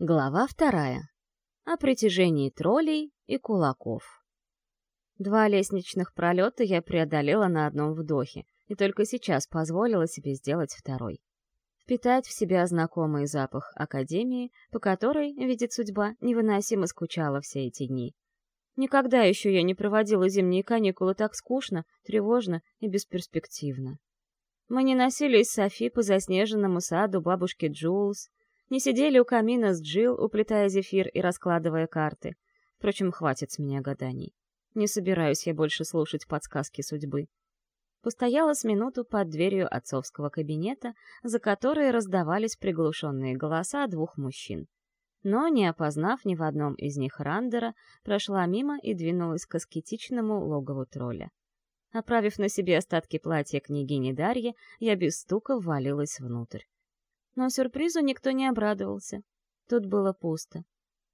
Глава вторая. О притяжении троллей и кулаков. Два лестничных пролета я преодолела на одном вдохе, и только сейчас позволила себе сделать второй. Впитать в себя знакомый запах Академии, по которой, видит судьба, невыносимо скучала все эти дни. Никогда еще я не проводила зимние каникулы так скучно, тревожно и бесперспективно. Мы не носились с Софи по заснеженному саду бабушки Джулс, не сидели у камина с Джил, уплетая зефир и раскладывая карты. Впрочем, хватит с меня гаданий. Не собираюсь я больше слушать подсказки судьбы. Постояла с минуту под дверью отцовского кабинета, за которой раздавались приглушенные голоса двух мужчин. Но, не опознав ни в одном из них Рандера, прошла мимо и двинулась к аскетичному логову тролля. Оправив на себе остатки платья княгини Дарьи, я без стука ввалилась внутрь. Но сюрпризу никто не обрадовался. Тут было пусто.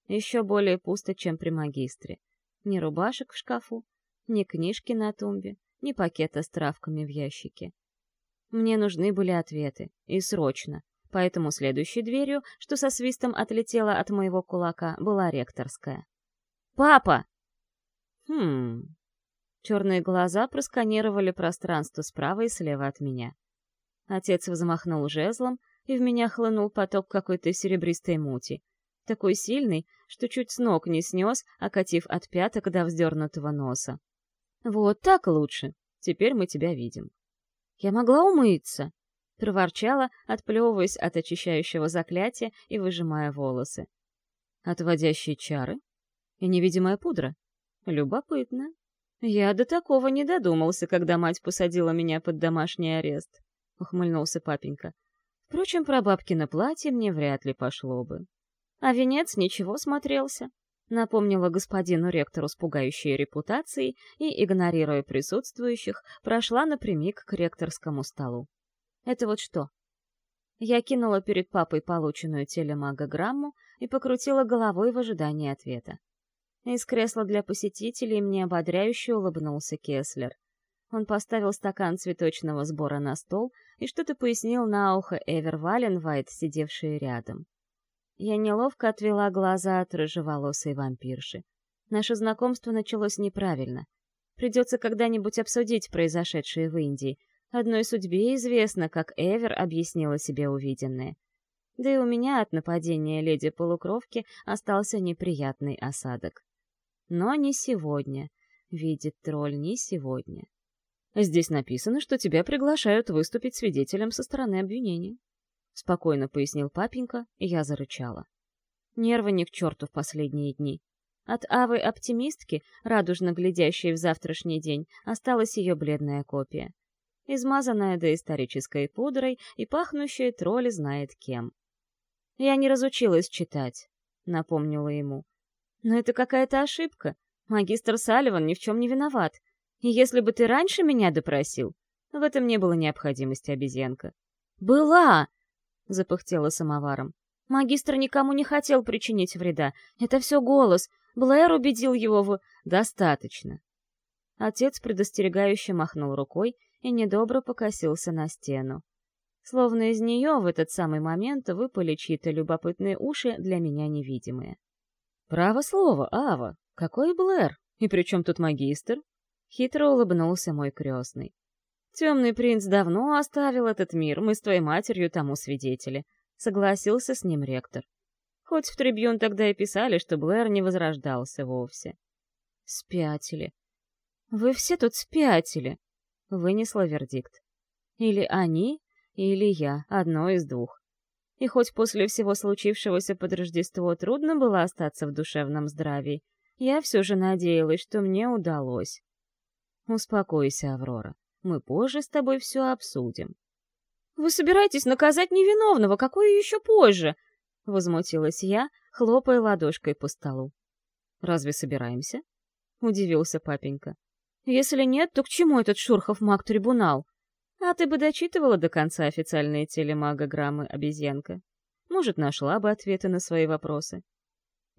Еще более пусто, чем при магистре. Ни рубашек в шкафу, ни книжки на тумбе, ни пакета с травками в ящике. Мне нужны были ответы, и срочно, поэтому следующей дверью, что со свистом отлетела от моего кулака, была ректорская. «Папа!» «Хм...» Черные глаза просканировали пространство справа и слева от меня. Отец взмахнул жезлом, и в меня хлынул поток какой-то серебристой мути. Такой сильный, что чуть с ног не снес, окатив от пяток до вздернутого носа. «Вот так лучше. Теперь мы тебя видим». «Я могла умыться», — проворчала, отплевываясь от очищающего заклятия и выжимая волосы. «Отводящие чары? И невидимая пудра? Любопытно. Я до такого не додумался, когда мать посадила меня под домашний арест», — ухмыльнулся папенька. Впрочем, про бабкино платье мне вряд ли пошло бы. А венец ничего смотрелся. Напомнила господину ректору с пугающей репутацией и, игнорируя присутствующих, прошла напрямик к ректорскому столу. Это вот что? Я кинула перед папой полученную телемагограмму и покрутила головой в ожидании ответа. Из кресла для посетителей мне ободряюще улыбнулся Кеслер. Он поставил стакан цветочного сбора на стол и что-то пояснил на ухо Эвер Валенвайт, сидевшей рядом. Я неловко отвела глаза от рыжеволосой вампирши. Наше знакомство началось неправильно. Придется когда-нибудь обсудить произошедшее в Индии. Одной судьбе известно, как Эвер объяснила себе увиденное. Да и у меня от нападения леди-полукровки остался неприятный осадок. Но не сегодня. Видит тролль не сегодня. Здесь написано, что тебя приглашают выступить свидетелем со стороны обвинения. Спокойно пояснил папенька, и я зарычала. Нервы ни к черту в последние дни. От Авы-оптимистки, радужно глядящей в завтрашний день, осталась ее бледная копия. Измазанная доисторической пудрой и пахнущая тролль знает кем. «Я не разучилась читать», — напомнила ему. «Но это какая-то ошибка. Магистр Салливан ни в чем не виноват. Если бы ты раньше меня допросил, в этом не было необходимости, обезьянка. «Была!» — запыхтела самоваром. «Магистр никому не хотел причинить вреда. Это все голос. Блэр убедил его в... Достаточно». Отец предостерегающе махнул рукой и недобро покосился на стену. Словно из нее в этот самый момент выпали чьи-то любопытные уши для меня невидимые. «Право слово, Ава! Какой Блэр? И при чем тут магистр?» Хитро улыбнулся мой крестный. «Темный принц давно оставил этот мир, мы с твоей матерью тому свидетели», — согласился с ним ректор. Хоть в трибюн тогда и писали, что Блэр не возрождался вовсе. «Спятили. Вы все тут спятили», — вынесла вердикт. «Или они, или я, одно из двух». И хоть после всего случившегося под Рождество трудно было остаться в душевном здравии, я все же надеялась, что мне удалось. Успокойся, Аврора. Мы позже с тобой все обсудим. Вы собираетесь наказать невиновного, какое еще позже? Возмутилась я, хлопая ладошкой по столу. Разве собираемся? Удивился папенька. Если нет, то к чему этот Шурхов маг-трибунал? А ты бы дочитывала до конца официальные телемагограммы, обезьянка. Может, нашла бы ответы на свои вопросы.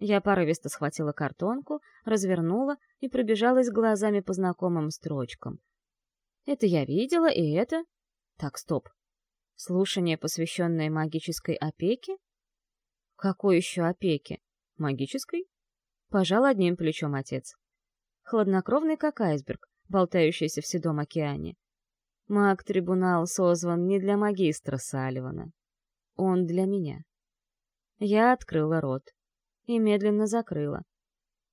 Я порывисто схватила картонку, развернула и пробежалась глазами по знакомым строчкам. Это я видела, и это... Так, стоп. Слушание, посвященное магической опеке? Какой еще опеки? Магической? Пожал одним плечом отец. Хладнокровный, как айсберг, болтающийся в седом океане. Маг-трибунал созван не для магистра Салливана. Он для меня. Я открыла рот и медленно закрыла.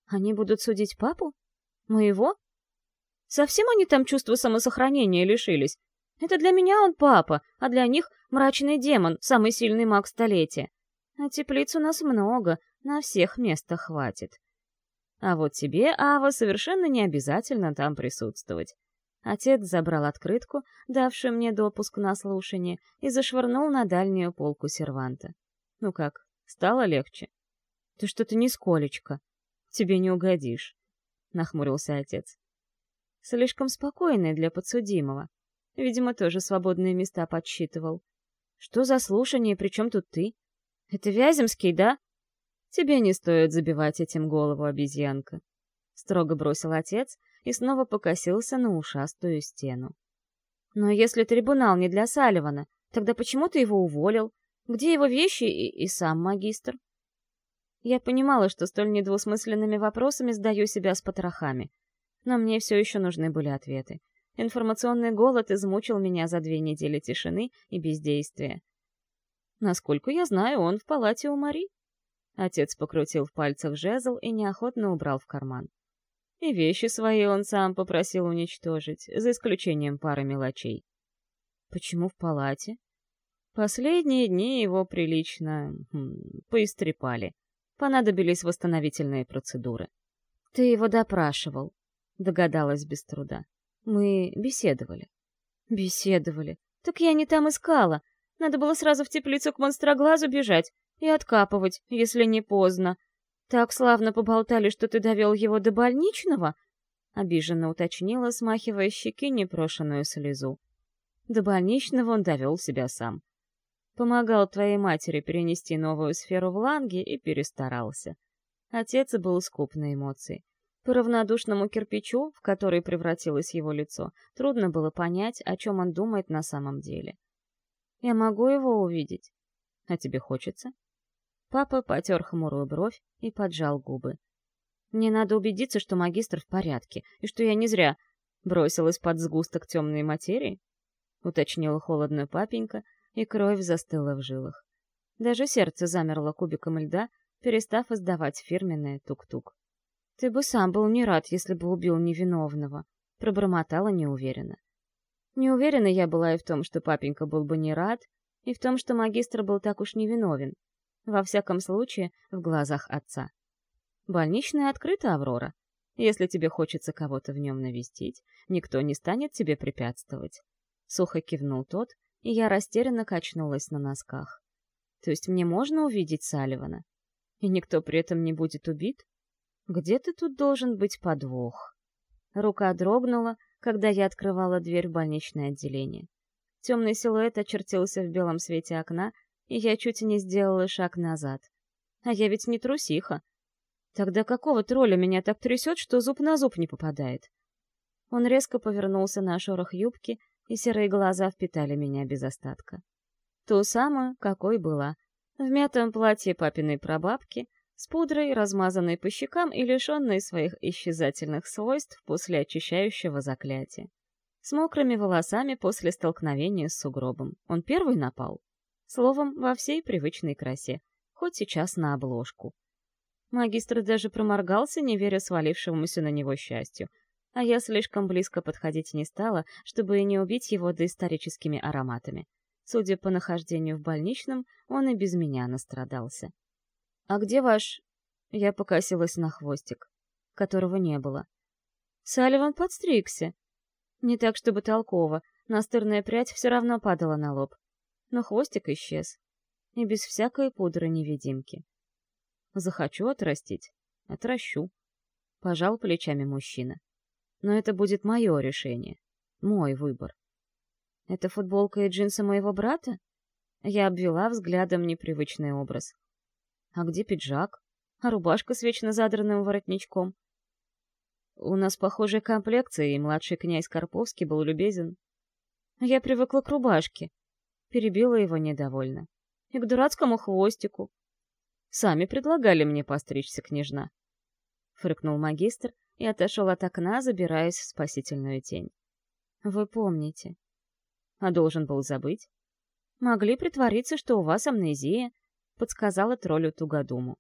Они будут судить папу? Моего? Совсем они там чувства самосохранения лишились? Это для меня он папа, а для них мрачный демон, самый сильный маг столетия. А теплиц у нас много, на всех места хватит. А вот тебе, Ава, совершенно не обязательно там присутствовать. Отец забрал открытку, давшую мне допуск на слушание, и зашвырнул на дальнюю полку серванта. Ну как, стало легче? Ты что-то нисколечко. Тебе не угодишь, — нахмурился отец. Слишком спокойный для подсудимого. Видимо, тоже свободные места подсчитывал. Что за слушание, при чем тут ты? Это Вяземский, да? Тебе не стоит забивать этим голову, обезьянка. Строго бросил отец и снова покосился на ушастую стену. Но если трибунал не для Салливана, тогда почему ты его уволил? Где его вещи и, и сам магистр? Я понимала, что столь недвусмысленными вопросами сдаю себя с потрохами. Но мне все еще нужны были ответы. Информационный голод измучил меня за две недели тишины и бездействия. Насколько я знаю, он в палате у Мари. Отец покрутил в пальцах жезл и неохотно убрал в карман. И вещи свои он сам попросил уничтожить, за исключением пары мелочей. Почему в палате? Последние дни его прилично хм, поистрепали. Понадобились восстановительные процедуры. Ты его допрашивал, догадалась без труда. Мы беседовали. Беседовали. Так я не там искала. Надо было сразу в теплицу к монстроглазу бежать и откапывать, если не поздно. Так славно поболтали, что ты довел его до больничного? Обиженно уточнила, смахивая щеки непрошенную слезу. До больничного он довел себя сам. Помогал твоей матери перенести новую сферу в ланге и перестарался. Отец был скуп на эмоции. По равнодушному кирпичу, в который превратилось его лицо, трудно было понять, о чем он думает на самом деле. «Я могу его увидеть?» «А тебе хочется?» Папа потер хмурую бровь и поджал губы. «Мне надо убедиться, что магистр в порядке, и что я не зря бросилась под сгусток темной материи?» — уточнила холодно папенька, и кровь застыла в жилах. Даже сердце замерло кубиком льда, перестав издавать фирменное тук-тук. «Ты бы сам был не рад, если бы убил невиновного», — пробормотала неуверенно. Не уверена я была и в том, что папенька был бы не рад, и в том, что магистр был так уж невиновен. Во всяком случае, в глазах отца. Больничная открыта, Аврора. Если тебе хочется кого-то в нем навестить, никто не станет тебе препятствовать. Сухо кивнул тот, и я растерянно качнулась на носках. То есть мне можно увидеть Салливана? И никто при этом не будет убит? Где-то тут должен быть подвох. Рука дрогнула, когда я открывала дверь в больничное отделение. Темный силуэт очертился в белом свете окна, и я чуть не сделала шаг назад. А я ведь не трусиха. Тогда какого тролля меня так трясет, что зуб на зуб не попадает? Он резко повернулся на шорох юбки, и серые глаза впитали меня без остатка. Ту самую, какой была. В мятом платье папиной прабабки, с пудрой, размазанной по щекам и лишенной своих исчезательных свойств после очищающего заклятия. С мокрыми волосами после столкновения с сугробом. Он первый напал? Словом, во всей привычной красе, хоть сейчас на обложку. Магистр даже проморгался, не веря свалившемуся на него счастью, а я слишком близко подходить не стала, чтобы и не убить его доисторическими ароматами. Судя по нахождению в больничном, он и без меня настрадался. «А где ваш...» Я покосилась на хвостик, которого не было. Салливан подстригся. Не так, чтобы толково, настырная прядь все равно падала на лоб но хвостик исчез. И без всякой пудры-невидимки. Захочу отрастить — отращу. Пожал плечами мужчина. Но это будет мое решение. Мой выбор. Это футболка и джинсы моего брата? Я обвела взглядом непривычный образ. А где пиджак? А рубашка с вечно задранным воротничком? У нас похожая комплекция, и младший князь Карповский был любезен. Я привыкла к рубашке, Перебила его недовольно. И к дурацкому хвостику. Сами предлагали мне постричься, княжна. Фыркнул магистр и отошел от окна, забираясь в спасительную тень. Вы помните. А должен был забыть? Могли притвориться, что у вас амнезия, подсказала троллю Тугодуму.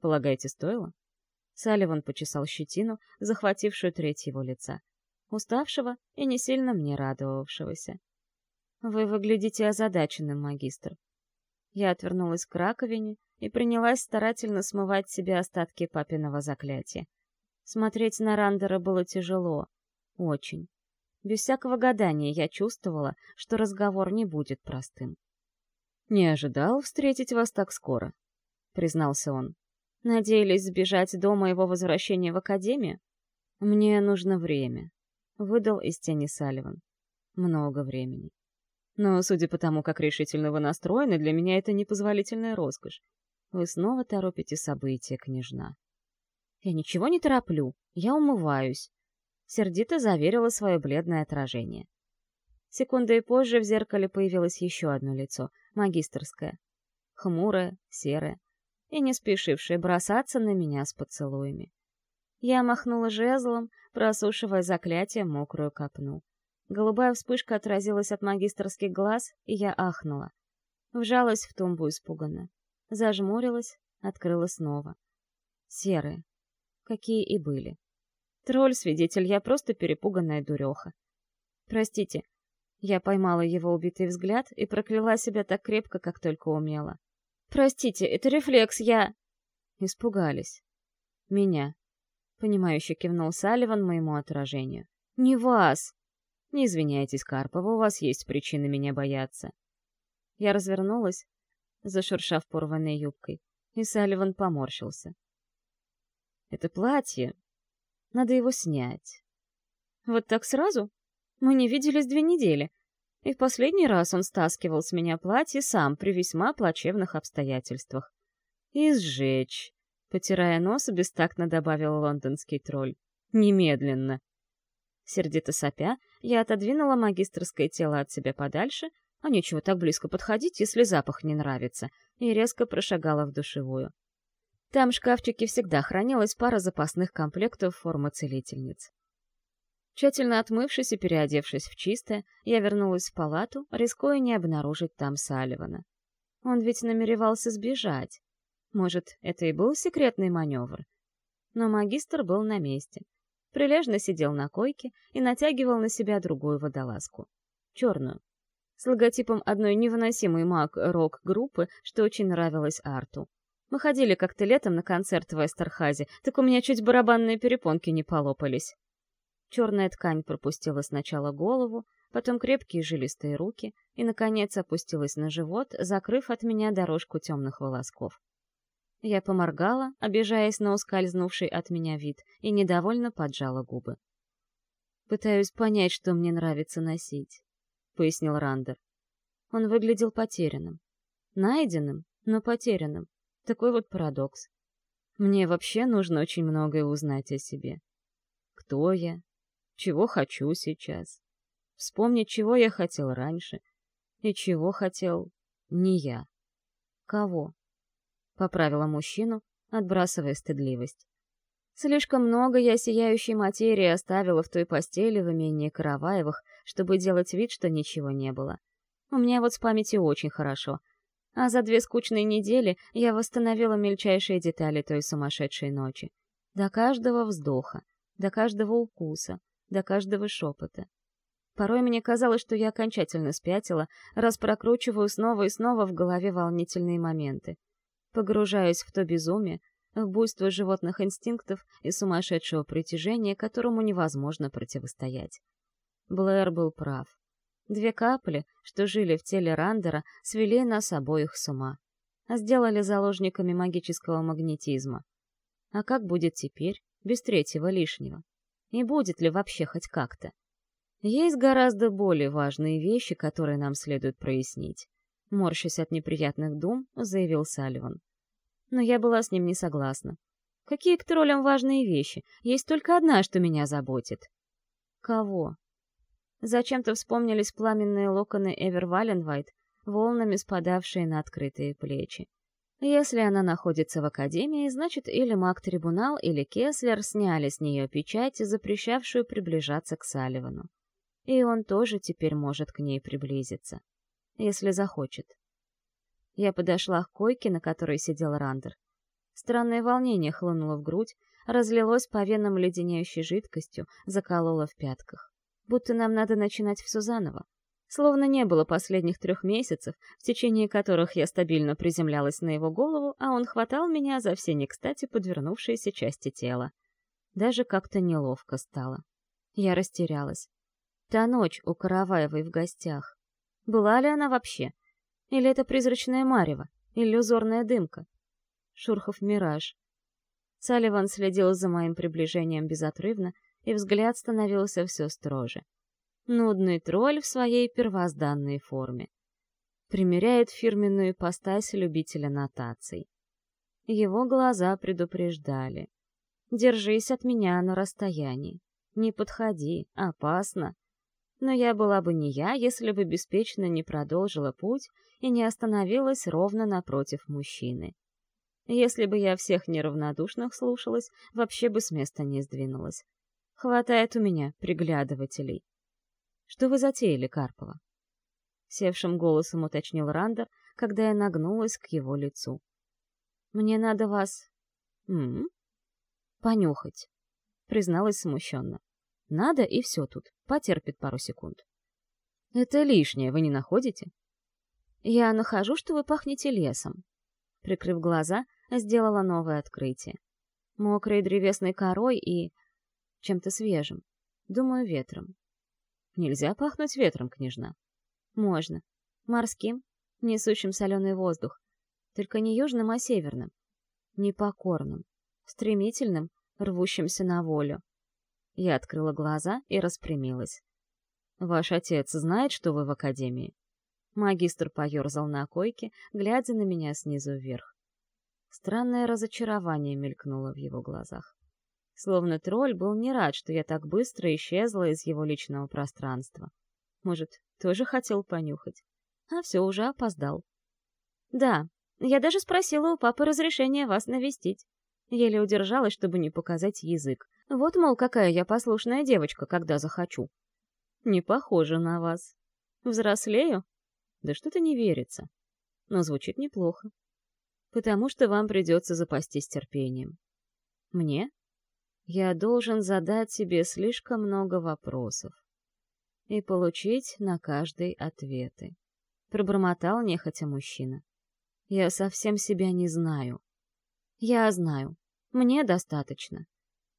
Полагаете, стоило? Салливан почесал щетину, захватившую треть его лица. Уставшего и не сильно мне радовавшегося. «Вы выглядите озадаченным, магистр». Я отвернулась к раковине и принялась старательно смывать себе остатки папиного заклятия. Смотреть на Рандера было тяжело. Очень. Без всякого гадания я чувствовала, что разговор не будет простым. «Не ожидал встретить вас так скоро», — признался он. Надеялись сбежать до моего возвращения в академию? Мне нужно время. Выдал из тени Салливан. Много времени. Но, судя по тому, как решительно вы настроены, для меня это непозволительная роскошь. Вы снова торопите события, княжна. Я ничего не тороплю, я умываюсь. Сердито заверила свое бледное отражение. Секундой позже в зеркале появилось еще одно лицо, магистрское. Хмурое, серое, и не спешивший бросаться на меня с поцелуями. Я махнула жезлом, просушивая заклятие мокрую копну. Голубая вспышка отразилась от магистрских глаз, и я ахнула. Вжалась в тумбу испуганно. Зажмурилась, открыла снова. Серые. Какие и были. Тролль-свидетель, я просто перепуганная дуреха. Простите, я поймала его убитый взгляд и прокляла себя так крепко, как только умела. Простите, это рефлекс, я...» Испугались. «Меня». Понимающе кивнул Салливан моему отражению. «Не вас!» «Не извиняйтесь, Карпова, у вас есть причины меня бояться». Я развернулась, зашуршав порванной юбкой, и Салливан поморщился. «Это платье. Надо его снять». «Вот так сразу? Мы не виделись две недели. И в последний раз он стаскивал с меня платье сам при весьма плачевных обстоятельствах. «И сжечь», — потирая нос, бестактно добавил лондонский тролль. «Немедленно». Сердито сопя, я отодвинула магистрское тело от себя подальше, а нечего так близко подходить, если запах не нравится, и резко прошагала в душевую. Там в шкафчике всегда хранилась пара запасных комплектов формы целительниц. Тщательно отмывшись и переодевшись в чистое, я вернулась в палату, рискуя не обнаружить там Салливана. Он ведь намеревался сбежать. Может, это и был секретный маневр? Но магистр был на месте. Прилежно сидел на койке и натягивал на себя другую водолазку. Черную. С логотипом одной невыносимой маг-рок-группы, что очень нравилось Арту. Мы ходили как-то летом на концерт в Эстерхазе, так у меня чуть барабанные перепонки не полопались. Черная ткань пропустила сначала голову, потом крепкие жилистые руки и, наконец, опустилась на живот, закрыв от меня дорожку темных волосков. Я поморгала, обижаясь на ускользнувший от меня вид, и недовольно поджала губы. «Пытаюсь понять, что мне нравится носить», — пояснил Рандер. Он выглядел потерянным. Найденным, но потерянным. Такой вот парадокс. Мне вообще нужно очень многое узнать о себе. Кто я? чего хочу сейчас, вспомнить, чего я хотел раньше и чего хотел не я. Кого? Поправила мужчину, отбрасывая стыдливость. Слишком много я сияющей материи оставила в той постели в имении Караваевых, чтобы делать вид, что ничего не было. У меня вот с памятью очень хорошо. А за две скучные недели я восстановила мельчайшие детали той сумасшедшей ночи. До каждого вздоха, до каждого укуса, до каждого шепота. Порой мне казалось, что я окончательно спятила, раз прокручиваю снова и снова в голове волнительные моменты. Погружаюсь в то безумие, в буйство животных инстинктов и сумасшедшего притяжения, которому невозможно противостоять. Блэр был прав. Две капли, что жили в теле Рандера, свели нас обоих с ума. А сделали заложниками магического магнетизма. А как будет теперь, без третьего лишнего? И будет ли вообще хоть как-то? Есть гораздо более важные вещи, которые нам следует прояснить. Морщась от неприятных дум, заявил Салливан. Но я была с ним не согласна. Какие к троллям важные вещи? Есть только одна, что меня заботит. Кого? Зачем-то вспомнились пламенные локоны Эвер Валенвайт, волнами спадавшие на открытые плечи. Если она находится в академии, значит или маг-трибунал, или Кеслер сняли с нее печать, запрещавшую приближаться к Салливану. И он тоже теперь может к ней приблизиться, если захочет. Я подошла к койке, на которой сидел Рандер. Странное волнение хлынуло в грудь, разлилось по венам леденяющей жидкостью, закололо в пятках. Будто нам надо начинать все заново. Словно не было последних трех месяцев, в течение которых я стабильно приземлялась на его голову, а он хватал меня за все не кстати подвернувшиеся части тела. Даже как-то неловко стало. Я растерялась. Та ночь у Караваевой в гостях. Была ли она вообще? Или это призрачная марево? Иллюзорная дымка? Шурхов мираж. Салливан следил за моим приближением безотрывно, и взгляд становился все строже. Нудный тролль в своей первозданной форме. Примеряет фирменную ипостась любителя нотаций. Его глаза предупреждали. «Держись от меня на расстоянии. Не подходи, опасно». Но я была бы не я, если бы беспечно не продолжила путь и не остановилась ровно напротив мужчины. Если бы я всех неравнодушных слушалась, вообще бы с места не сдвинулась. Хватает у меня приглядывателей. Что вы затеяли, Карпова? Севшим голосом уточнил Рандер, когда я нагнулась к его лицу. Мне надо вас... М -м? Понюхать, призналась смущенно. Надо, и все тут. Потерпит пару секунд. Это лишнее, вы не находите? Я нахожу, что вы пахнете лесом. Прикрыв глаза, сделала новое открытие. Мокрой древесной корой и... чем-то свежим. Думаю, ветром. Нельзя пахнуть ветром, княжна. Можно. Морским, несущим соленый воздух. Только не южным, а северным. Непокорным, стремительным, рвущимся на волю. Я открыла глаза и распрямилась. «Ваш отец знает, что вы в академии?» Магистр поерзал на койке, глядя на меня снизу вверх. Странное разочарование мелькнуло в его глазах. Словно тролль был не рад, что я так быстро исчезла из его личного пространства. Может, тоже хотел понюхать? А все, уже опоздал. Да, я даже спросила у папы разрешения вас навестить. Еле удержалась, чтобы не показать язык. Вот, мол, какая я послушная девочка, когда захочу. Не похоже на вас. Взрослею? Да что-то не верится. Но звучит неплохо. Потому что вам придется запастись терпением. Мне? Я должен задать себе слишком много вопросов и получить на каждый ответы. Пробормотал нехотя мужчина. Я совсем себя не знаю. Я знаю. Мне достаточно.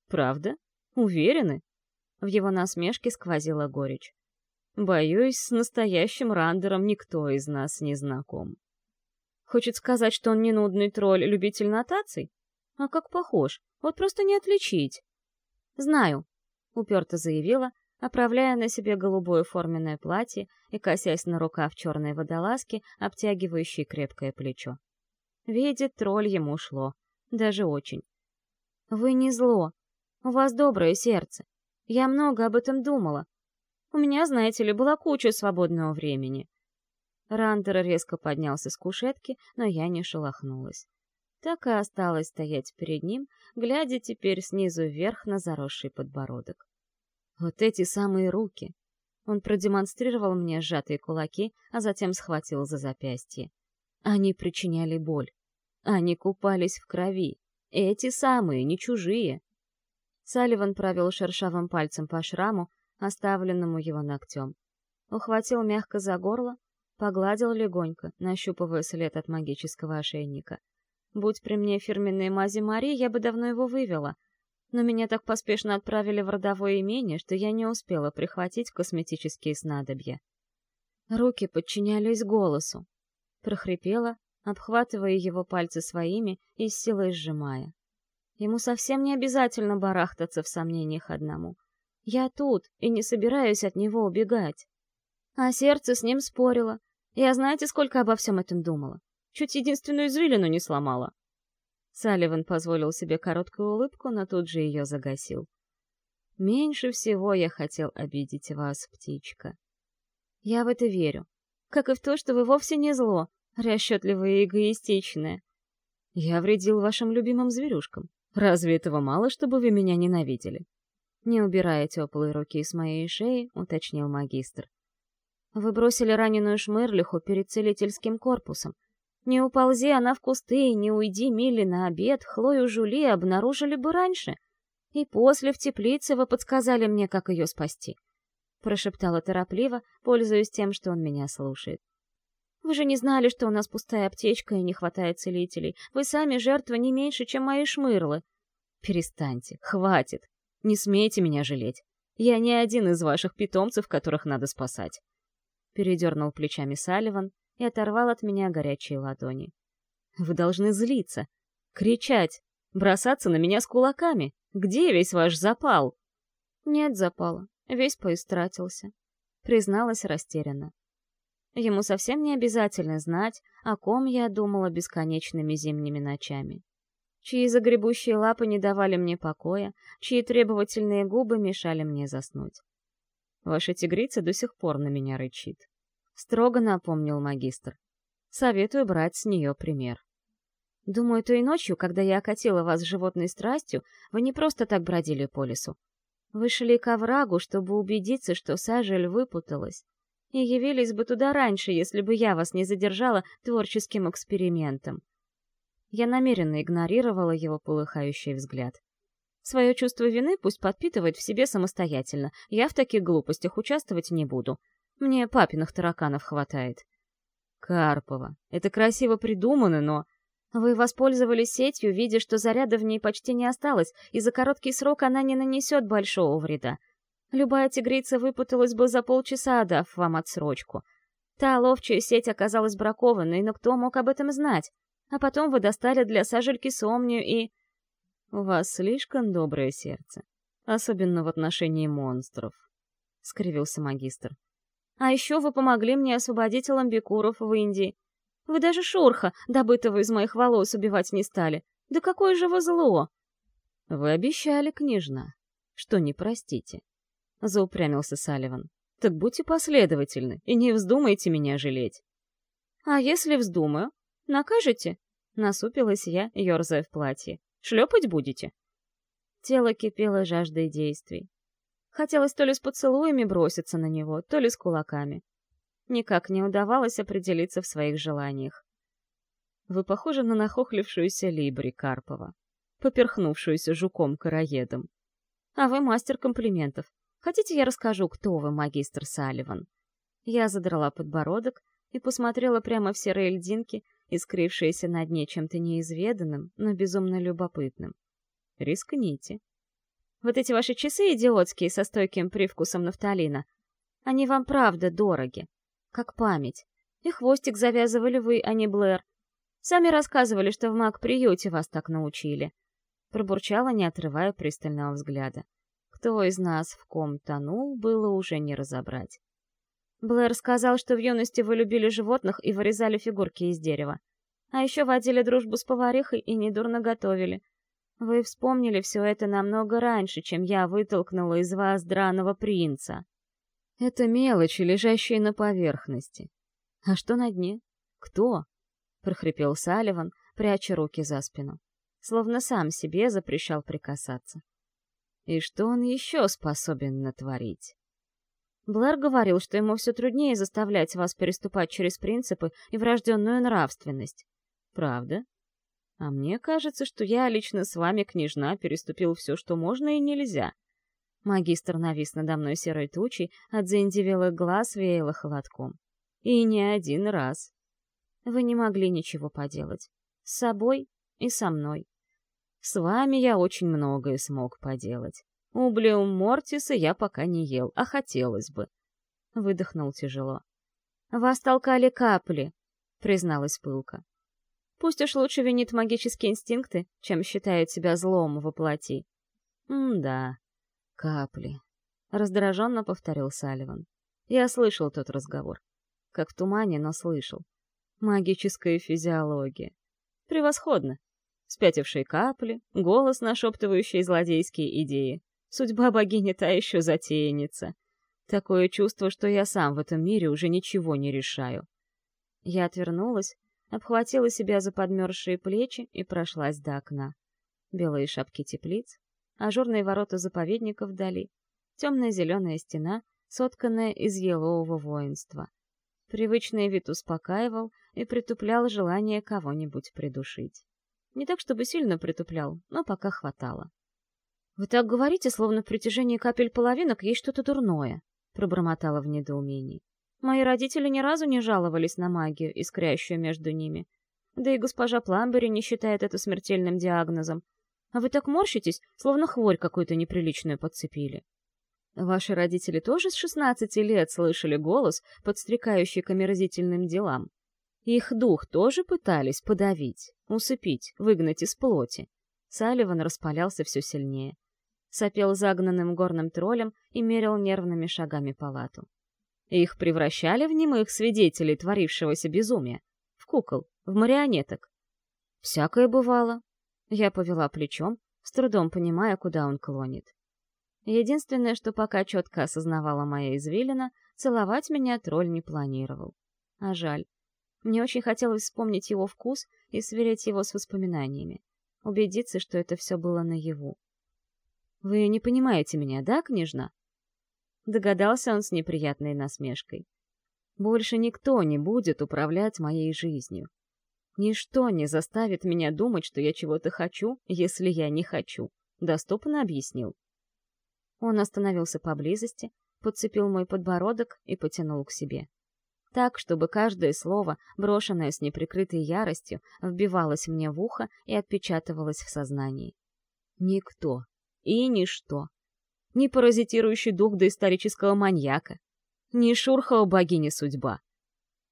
Правда? Уверены? В его насмешке сквозила горечь. Боюсь, с настоящим Рандером никто из нас не знаком. Хочет сказать, что он не нудный тролль, любитель нотаций? А как похож? Вот просто не отличить. Знаю, уперто заявила, оправляя на себе голубое форменное платье и косясь на рукав черной водолазки, обтягивающей крепкое плечо. Видит, тролль ему шло. Даже очень. Вы не зло. У вас доброе сердце. Я много об этом думала. У меня, знаете ли, была куча свободного времени. Рандер резко поднялся с кушетки, но я не шелохнулась так и осталась стоять перед ним, глядя теперь снизу вверх на заросший подбородок. Вот эти самые руки! Он продемонстрировал мне сжатые кулаки, а затем схватил за запястье. Они причиняли боль. Они купались в крови. Эти самые, не чужие. Салливан провел шершавым пальцем по шраму, оставленному его ногтем. Ухватил мягко за горло, погладил легонько, нащупывая след от магического ошейника — Будь при мне фирменные мази Мари, я бы давно его вывела. Но меня так поспешно отправили в родовое имение, что я не успела прихватить косметические снадобья. Руки подчинялись голосу. Прохрипела, обхватывая его пальцы своими и с силой сжимая. Ему совсем не обязательно барахтаться в сомнениях одному. Я тут и не собираюсь от него убегать. А сердце с ним спорило. Я знаете, сколько обо всем этом думала? Чуть единственную извилину не сломала. Салливан позволил себе короткую улыбку, но тут же ее загасил. «Меньше всего я хотел обидеть вас, птичка. Я в это верю. Как и в то, что вы вовсе не зло, расчетливое и эгоистичное. Я вредил вашим любимым зверюшкам. Разве этого мало, чтобы вы меня ненавидели? Не убирая теплые руки с моей шеи, уточнил магистр. Вы бросили раненую шмырлиху перед целительским корпусом. Не уползи она в кусты, не уйди Милли на обед, Хлою Жули обнаружили бы раньше. И после в теплице вы подсказали мне, как ее спасти. Прошептала торопливо, пользуясь тем, что он меня слушает. Вы же не знали, что у нас пустая аптечка и не хватает целителей. Вы сами жертва не меньше, чем мои шмырлы. Перестаньте, хватит. Не смейте меня жалеть. Я не один из ваших питомцев, которых надо спасать передернул плечами Салливан и оторвал от меня горячие ладони. «Вы должны злиться, кричать, бросаться на меня с кулаками. Где весь ваш запал?» «Нет запала, весь поистратился», — призналась растерянно. Ему совсем не обязательно знать, о ком я думала бесконечными зимними ночами. Чьи загребущие лапы не давали мне покоя, чьи требовательные губы мешали мне заснуть. Ваша тигрица до сих пор на меня рычит. Строго напомнил магистр. Советую брать с нее пример. Думаю, той ночью, когда я окатила вас животной страстью, вы не просто так бродили по лесу. Вы шли к оврагу, чтобы убедиться, что сажель выпуталась, и явились бы туда раньше, если бы я вас не задержала творческим экспериментом. Я намеренно игнорировала его полыхающий взгляд. Свое чувство вины пусть подпитывает в себе самостоятельно. Я в таких глупостях участвовать не буду. Мне папиных тараканов хватает. Карпова. Это красиво придумано, но... Вы воспользовались сетью, видя, что заряда в ней почти не осталось, и за короткий срок она не нанесет большого вреда. Любая тигрица выпуталась бы за полчаса, дав вам отсрочку. Та ловчая сеть оказалась бракованной, но кто мог об этом знать? А потом вы достали для сажельки сомнию и... У вас слишком доброе сердце, особенно в отношении монстров, — скривился магистр. А еще вы помогли мне освободить ламбикуров в Индии. Вы даже шурха, добытого из моих волос, убивать не стали. Да какое же вы зло! Вы обещали, княжна, что не простите, — заупрямился Салливан. Так будьте последовательны и не вздумайте меня жалеть. А если вздумаю, накажете? Насупилась я, ерзая в платье. Шлепать будете?» Тело кипело жаждой действий. Хотелось то ли с поцелуями броситься на него, то ли с кулаками. Никак не удавалось определиться в своих желаниях. Вы похожи на нахохлившуюся Либри Карпова, поперхнувшуюся жуком-караедом. А вы мастер комплиментов. Хотите, я расскажу, кто вы, магистр Салливан? Я задрала подбородок и посмотрела прямо в серые льдинки, искрившиеся на дне чем-то неизведанным, но безумно любопытным. Рискните. Вот эти ваши часы идиотские со стойким привкусом нафталина, они вам правда дороги, как память. И хвостик завязывали вы, а не Блэр. Сами рассказывали, что в маг-приюте вас так научили. Пробурчала, не отрывая пристального взгляда. Кто из нас в ком тонул, было уже не разобрать. Блэр сказал, что в юности вы любили животных и вырезали фигурки из дерева. А еще водили дружбу с поварихой и недурно готовили. Вы вспомнили все это намного раньше, чем я вытолкнула из вас драного принца. Это мелочи, лежащие на поверхности. А что на дне? Кто? прохрипел Салливан, пряча руки за спину. Словно сам себе запрещал прикасаться. И что он еще способен натворить? Блэр говорил, что ему все труднее заставлять вас переступать через принципы и врожденную нравственность. Правда? А мне кажется, что я лично с вами, княжна, переступил все, что можно и нельзя. Магистр навис надо мной серой тучей, от заиндивелых глаз веяло холодком. И не один раз. Вы не могли ничего поделать. С собой и со мной. С вами я очень многое смог поделать. Ублиум мортиса я пока не ел, а хотелось бы. Выдохнул тяжело. «Вас толкали капли», — призналась пылка. «Пусть уж лучше винит магические инстинкты, чем считает себя злом во плоти». «М-да, капли», — раздраженно повторил Салливан. «Я слышал тот разговор. Как в тумане, но слышал. Магическая физиология. Превосходно. Спятившие капли, голос, нашептывающий злодейские идеи. Судьба богини та еще затеянница. Такое чувство, что я сам в этом мире уже ничего не решаю. Я отвернулась, обхватила себя за подмерзшие плечи и прошлась до окна. Белые шапки теплиц, ажурные ворота заповедника вдали, темная зеленая стена, сотканная из елового воинства. Привычный вид успокаивал и притуплял желание кого-нибудь придушить. Не так, чтобы сильно притуплял, но пока хватало. «Вы так говорите, словно притяжение капель половинок есть что-то дурное», — пробормотала в недоумении. «Мои родители ни разу не жаловались на магию, искрящую между ними. Да и госпожа Пламбери не считает это смертельным диагнозом. А вы так морщитесь, словно хворь какую-то неприличную подцепили». Ваши родители тоже с шестнадцати лет слышали голос, подстрекающий к омерзительным делам. Их дух тоже пытались подавить, усыпить, выгнать из плоти. Салливан распалялся все сильнее. Сопел загнанным горным троллем и мерил нервными шагами палату. Их превращали в немых свидетелей творившегося безумия. В кукол, в марионеток. Всякое бывало. Я повела плечом, с трудом понимая, куда он клонит. Единственное, что пока четко осознавала моя извилина, целовать меня тролль не планировал. А жаль. Мне очень хотелось вспомнить его вкус и сверить его с воспоминаниями. Убедиться, что это все было наяву. «Вы не понимаете меня, да, княжна?» Догадался он с неприятной насмешкой. «Больше никто не будет управлять моей жизнью. Ничто не заставит меня думать, что я чего-то хочу, если я не хочу. Доступно объяснил?» Он остановился поблизости, подцепил мой подбородок и потянул к себе. Так, чтобы каждое слово, брошенное с неприкрытой яростью, вбивалось мне в ухо и отпечатывалось в сознании. Никто и ничто. Ни паразитирующий дух доисторического маньяка, ни шурха у богини судьба.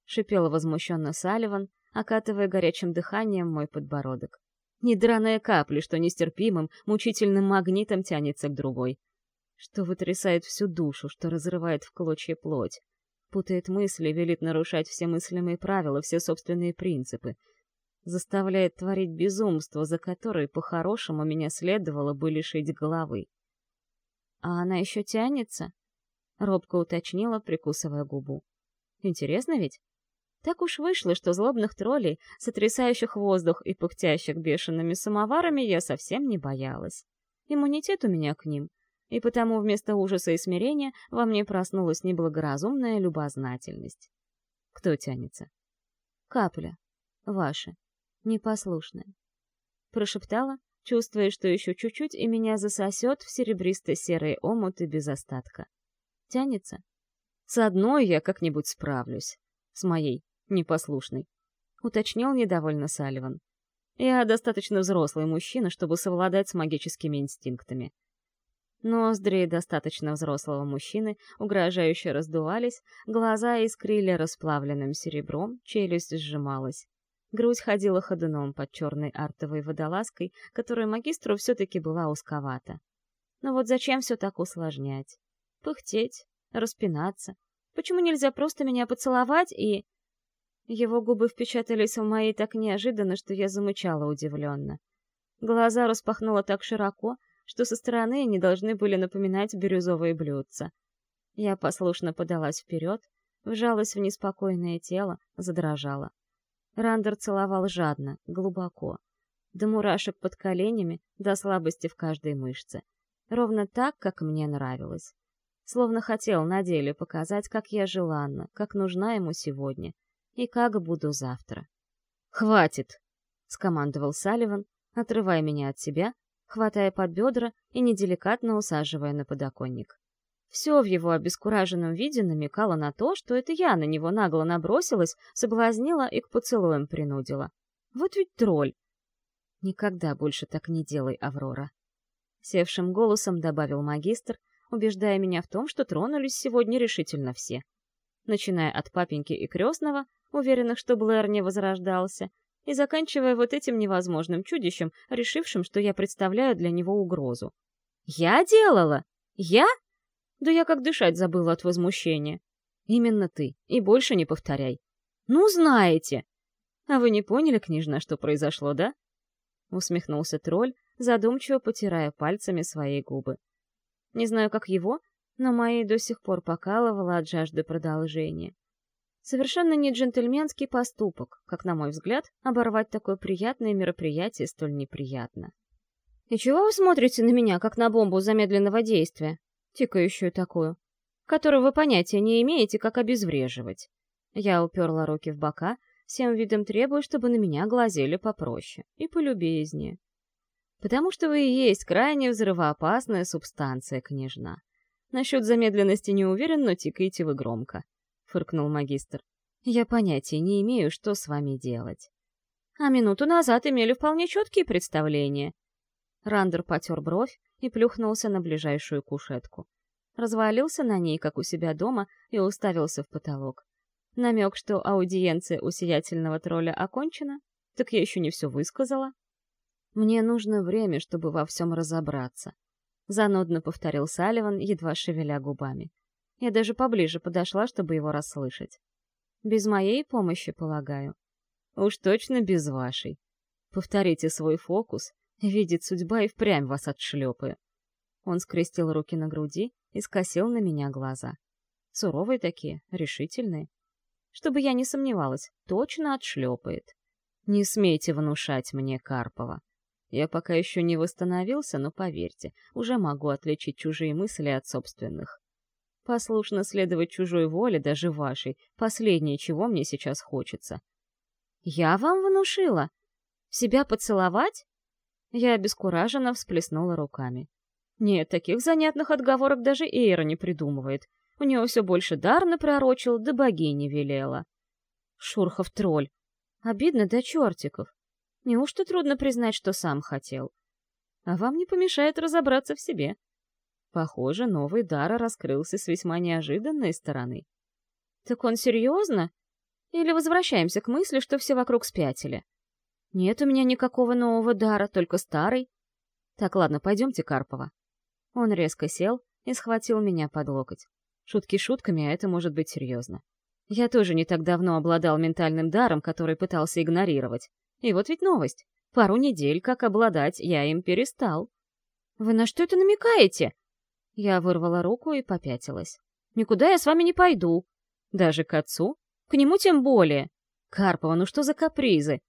Шипела возмущенно Салливан, окатывая горячим дыханием мой подбородок. Ни драная капля, что нестерпимым, мучительным магнитом тянется к другой что вытрясает всю душу, что разрывает в клочья плоть, путает мысли, велит нарушать все мыслимые правила, все собственные принципы, заставляет творить безумство, за которое, по-хорошему, меня следовало бы лишить головы. «А она еще тянется?» — робко уточнила, прикусывая губу. «Интересно ведь?» Так уж вышло, что злобных троллей, сотрясающих воздух и пыхтящих бешеными самоварами, я совсем не боялась. Иммунитет у меня к ним — и потому вместо ужаса и смирения во мне проснулась неблагоразумная любознательность. Кто тянется? Капля. Ваша. Непослушная. Прошептала, чувствуя, что еще чуть-чуть и меня засосет в серебристо-серые омуты без остатка. Тянется? С одной я как-нибудь справлюсь. С моей, непослушной. Уточнил недовольно Салливан. Я достаточно взрослый мужчина, чтобы совладать с магическими инстинктами. Ноздри достаточно взрослого мужчины угрожающе раздувались, глаза искрили расплавленным серебром, челюсть сжималась. Грудь ходила ходуном под черной артовой водолазкой, которая магистру все-таки была узковата. Но вот зачем все так усложнять? Пыхтеть, распинаться. Почему нельзя просто меня поцеловать и... Его губы впечатались в мои так неожиданно, что я замычала удивленно. Глаза распахнула так широко, что со стороны они должны были напоминать бирюзовые блюдца. Я послушно подалась вперед, вжалась в неспокойное тело, задрожала. Рандер целовал жадно, глубоко. До мурашек под коленями, до слабости в каждой мышце. Ровно так, как мне нравилось. Словно хотел на деле показать, как я желанна, как нужна ему сегодня и как буду завтра. «Хватит!» — скомандовал Салливан, отрывая меня от себя хватая под бедра и неделикатно усаживая на подоконник. Все в его обескураженном виде намекало на то, что это я на него нагло набросилась, соблазнила и к поцелуям принудила. Вот ведь тролль! Никогда больше так не делай, Аврора. Севшим голосом добавил магистр, убеждая меня в том, что тронулись сегодня решительно все. Начиная от папеньки и крестного, уверенных, что Блэр не возрождался, и заканчивая вот этим невозможным чудищем, решившим, что я представляю для него угрозу. «Я делала? Я?» Да я как дышать забыла от возмущения. «Именно ты, и больше не повторяй». «Ну, знаете!» «А вы не поняли, княжна, что произошло, да?» Усмехнулся тролль, задумчиво потирая пальцами свои губы. Не знаю, как его, но мои до сих пор покалывало от жажды продолжения. Совершенно не джентльменский поступок, как, на мой взгляд, оборвать такое приятное мероприятие столь неприятно. «И чего вы смотрите на меня, как на бомбу замедленного действия, тикающую такую, которую вы понятия не имеете, как обезвреживать?» Я уперла руки в бока, всем видом требуя, чтобы на меня глазели попроще и полюбезнее. «Потому что вы и есть крайне взрывоопасная субстанция, княжна. Насчет замедленности не уверен, но тикаете вы громко фыркнул магистр. «Я понятия не имею, что с вами делать». А минуту назад имели вполне четкие представления. Рандер потер бровь и плюхнулся на ближайшую кушетку. Развалился на ней, как у себя дома, и уставился в потолок. Намек, что аудиенция у сиятельного тролля окончена? Так я еще не все высказала. Мне нужно время, чтобы во всем разобраться. Занудно повторил Салливан, едва шевеля губами. Я даже поближе подошла, чтобы его расслышать. Без моей помощи, полагаю. Уж точно без вашей. Повторите свой фокус, видит судьба и впрямь вас отшлепаю. Он скрестил руки на груди и скосил на меня глаза. Суровые такие, решительные. Чтобы я не сомневалась, точно отшлепает. Не смейте внушать мне Карпова. Я пока еще не восстановился, но поверьте, уже могу отличить чужие мысли от собственных. Послушно следовать чужой воле, даже вашей, последнее, чего мне сейчас хочется. Я вам внушила? Себя поцеловать? Я обескураженно всплеснула руками. Нет, таких занятных отговорок даже Эйра не придумывает. У него все больше дар напророчил, да богиня велела. Шурхов тролль. Обидно до чертиков. Неужто трудно признать, что сам хотел? А вам не помешает разобраться в себе. Похоже, новый дар раскрылся с весьма неожиданной стороны. Так он серьезно? Или возвращаемся к мысли, что все вокруг спятили? Нет у меня никакого нового дара, только старый. Так, ладно, пойдемте, Карпова. Он резко сел и схватил меня под локоть. Шутки шутками, а это может быть серьезно. Я тоже не так давно обладал ментальным даром, который пытался игнорировать. И вот ведь новость. Пару недель, как обладать, я им перестал. «Вы на что это намекаете?» Я вырвала руку и попятилась. «Никуда я с вами не пойду. Даже к отцу? К нему тем более. Карпова, ну что за капризы?»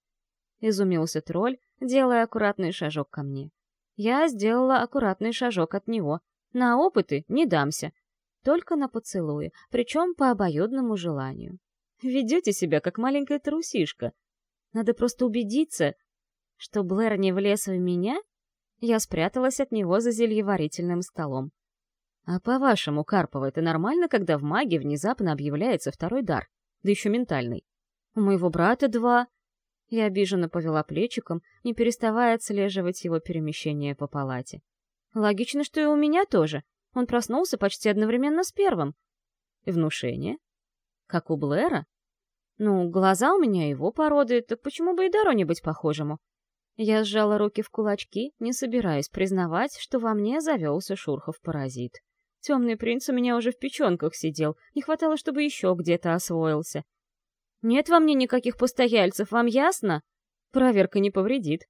Изумился тролль, делая аккуратный шажок ко мне. Я сделала аккуратный шажок от него. На опыты не дамся. Только на поцелуи, причем по обоюдному желанию. Ведете себя, как маленькая трусишка. Надо просто убедиться, что Блэр не влез в меня. Я спряталась от него за зельеварительным столом. А по-вашему, Карпова, это нормально, когда в маге внезапно объявляется второй дар, да еще ментальный? У моего брата два. Я обиженно повела плечиком, не переставая отслеживать его перемещение по палате. Логично, что и у меня тоже. Он проснулся почти одновременно с первым. Внушение? Как у Блэра? Ну, глаза у меня его породы, так почему бы и Дару не быть похожему? Я сжала руки в кулачки, не собираясь признавать, что во мне завелся Шурхов-паразит. Темный принц у меня уже в печенках сидел, не хватало, чтобы еще где-то освоился. Нет во мне никаких постояльцев, вам ясно? Проверка не повредит.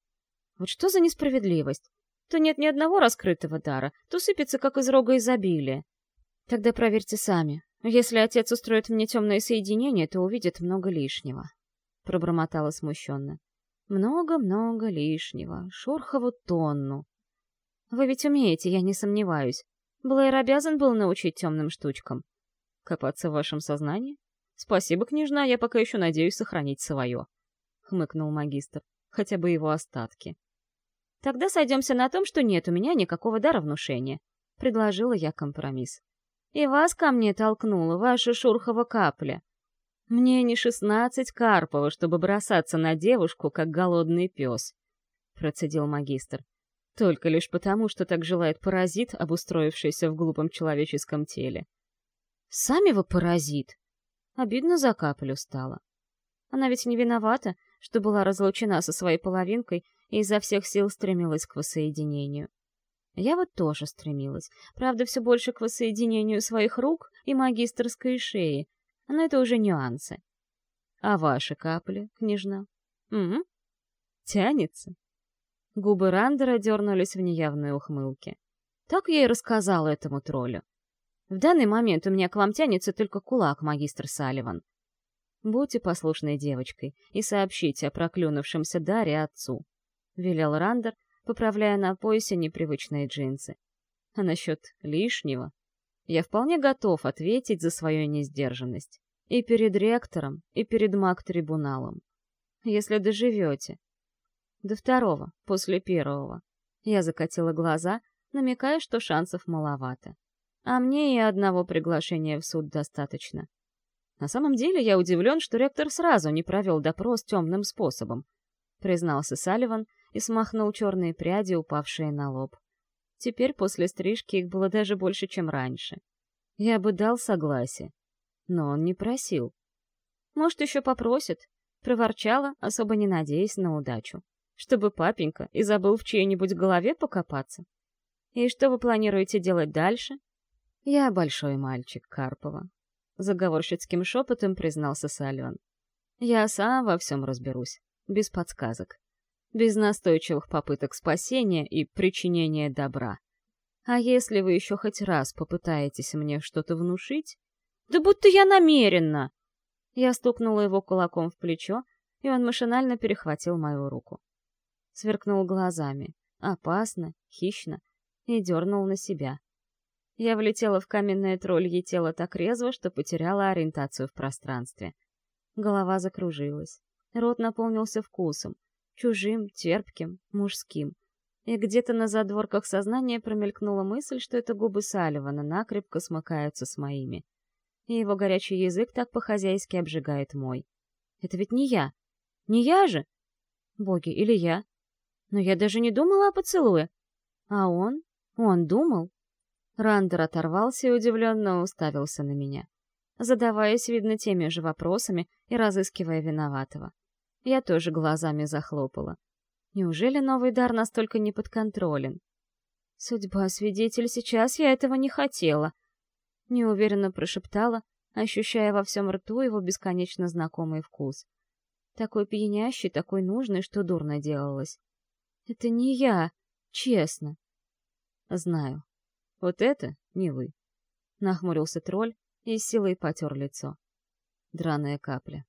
Вот что за несправедливость? То нет ни одного раскрытого дара, то сыпется, как из рога изобилия. Тогда проверьте сами. Если отец устроит мне темное соединение, то увидит много лишнего. Пробормотала смущенно. Много-много лишнего. Шорхову тонну. Вы ведь умеете, я не сомневаюсь. Блэр обязан был научить темным штучкам. Копаться в вашем сознании? Спасибо, княжна, я пока еще надеюсь сохранить свое. Хмыкнул магистр. Хотя бы его остатки. Тогда сойдемся на том, что нет у меня никакого дара внушения. Предложила я компромисс. И вас ко мне толкнула ваша шурхова капля. Мне не шестнадцать Карпова, чтобы бросаться на девушку, как голодный пес. Процедил магистр. Только лишь потому, что так желает паразит, обустроившийся в глупом человеческом теле. «Сами вы паразит!» Обидно за каплю стало. Она ведь не виновата, что была разлучена со своей половинкой и изо всех сил стремилась к воссоединению. Я вот тоже стремилась, правда, все больше к воссоединению своих рук и магистрской шеи, но это уже нюансы. А ваши капли, княжна? Угу. Тянется? Губы Рандера дернулись в неявной ухмылке. Так я и рассказала этому троллю. В данный момент у меня к вам тянется только кулак, магистр Салливан. Будьте послушной девочкой и сообщите о проклюнувшемся даре отцу», — велел Рандер, поправляя на поясе непривычные джинсы. А насчет лишнего? Я вполне готов ответить за свою несдержанность. И перед ректором, и перед маг-трибуналом. Если доживете. До второго, после первого. Я закатила глаза, намекая, что шансов маловато. А мне и одного приглашения в суд достаточно. На самом деле я удивлен, что ректор сразу не провел допрос темным способом, признался Салливан и смахнул черные пряди, упавшие на лоб. Теперь после стрижки их было даже больше, чем раньше. Я бы дал согласие, но он не просил. Может, еще попросит, проворчала, особо не надеясь на удачу чтобы папенька и забыл в чьей-нибудь голове покопаться. И что вы планируете делать дальше? Я большой мальчик, Карпова. Заговорщицким шепотом признался Сален. Я сам во всем разберусь, без подсказок, без настойчивых попыток спасения и причинения добра. А если вы еще хоть раз попытаетесь мне что-то внушить... Да будто я намеренно! Я стукнула его кулаком в плечо, и он машинально перехватил мою руку сверкнул глазами, опасно, хищно, и дернул на себя. Я влетела в каменное троллье тело так резво, что потеряла ориентацию в пространстве. Голова закружилась. Рот наполнился вкусом. Чужим, терпким, мужским. И где-то на задворках сознания промелькнула мысль, что это губы Салливана накрепко смыкаются с моими. И его горячий язык так по-хозяйски обжигает мой. Это ведь не я. Не я же? Боги, или я? Но я даже не думала о поцелуе. А он? Он думал? Рандер оторвался и удивленно уставился на меня, задаваясь, видно, теми же вопросами и разыскивая виноватого. Я тоже глазами захлопала. Неужели новый дар настолько неподконтролен? Судьба, свидетель, сейчас я этого не хотела. Неуверенно прошептала, ощущая во всем рту его бесконечно знакомый вкус. Такой пьянящий, такой нужный, что дурно делалось. Это не я, честно. Знаю. Вот это не вы. Нахмурился тролль и силой потер лицо. Драная капля.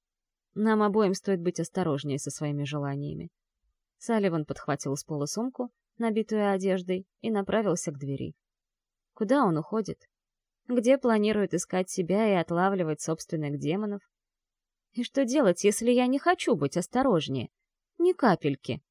Нам обоим стоит быть осторожнее со своими желаниями. Салливан подхватил с пола сумку, набитую одеждой, и направился к двери. Куда он уходит? Где планирует искать себя и отлавливать собственных демонов? И что делать, если я не хочу быть осторожнее? Ни капельки.